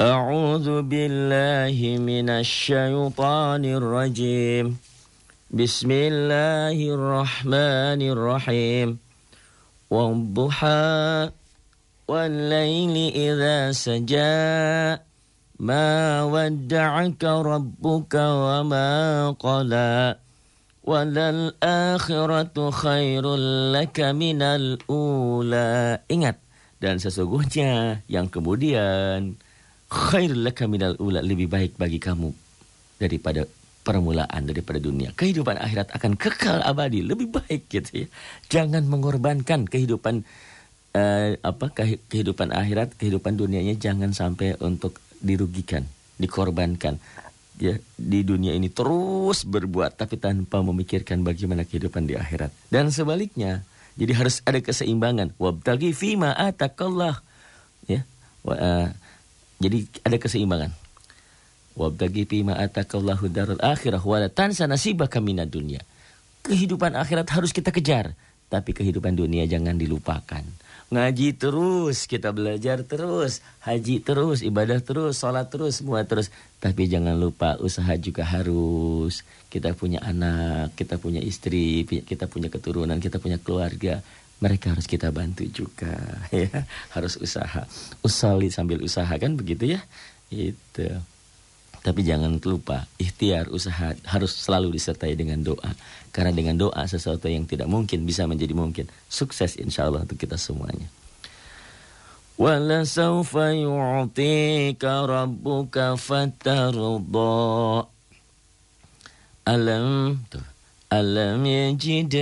أعوذ بالله من الشيطان الرجيم. بسم الله الرحمن الرحيم. والضحى والليل إذا سجى. ما ودعك ربك وما قلى. وللآخرة خير لك من الأولى. Ingat, dan sesungguhnya yang kemudian khairul laka minal ula lebih baik bagi kamu daripada permulaan daripada dunia. Kehidupan akhirat akan kekal abadi, lebih baik gitu ya. Jangan mengorbankan kehidupan uh, apa kehidupan akhirat, kehidupan dunianya jangan sampai untuk dirugikan, dikorbankan. Ya, di dunia ini terus berbuat tapi tanpa memikirkan bagaimana kehidupan di akhirat. Dan sebaliknya, jadi harus ada keseimbangan. Wabtagi fima atakallah. Ya. Uh, jadi ada keseimbangan. Wabtagi fima atakallahu darul akhirah wa tansa nasibaka minad dunya. Kehidupan akhirat harus kita kejar, tapi kehidupan dunia jangan dilupakan. Ngaji terus, kita belajar terus, haji terus, ibadah terus, sholat terus, semua terus. Tapi jangan lupa usaha juga harus. Kita punya anak, kita punya istri, kita punya keturunan, kita punya keluarga mereka harus kita bantu juga ya harus usaha usali sambil usaha kan begitu ya itu tapi jangan lupa ikhtiar usaha harus selalu disertai dengan doa karena dengan doa sesuatu yang tidak mungkin bisa menjadi mungkin sukses insya Allah untuk kita semuanya ولسوف يعطيك ربك فترضى ألم ألم يجد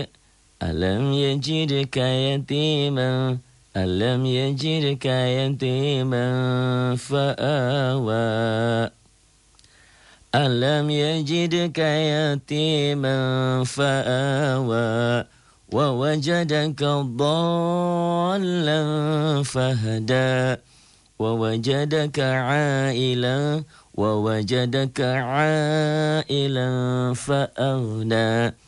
ألم يجدك يتيما ألم يجدك يتيما فآوى. ألم يجدك يتيما فآوى. ووجدك ضالا فهدى. ووجدك عائلا ووجدك عائلا فأغنى.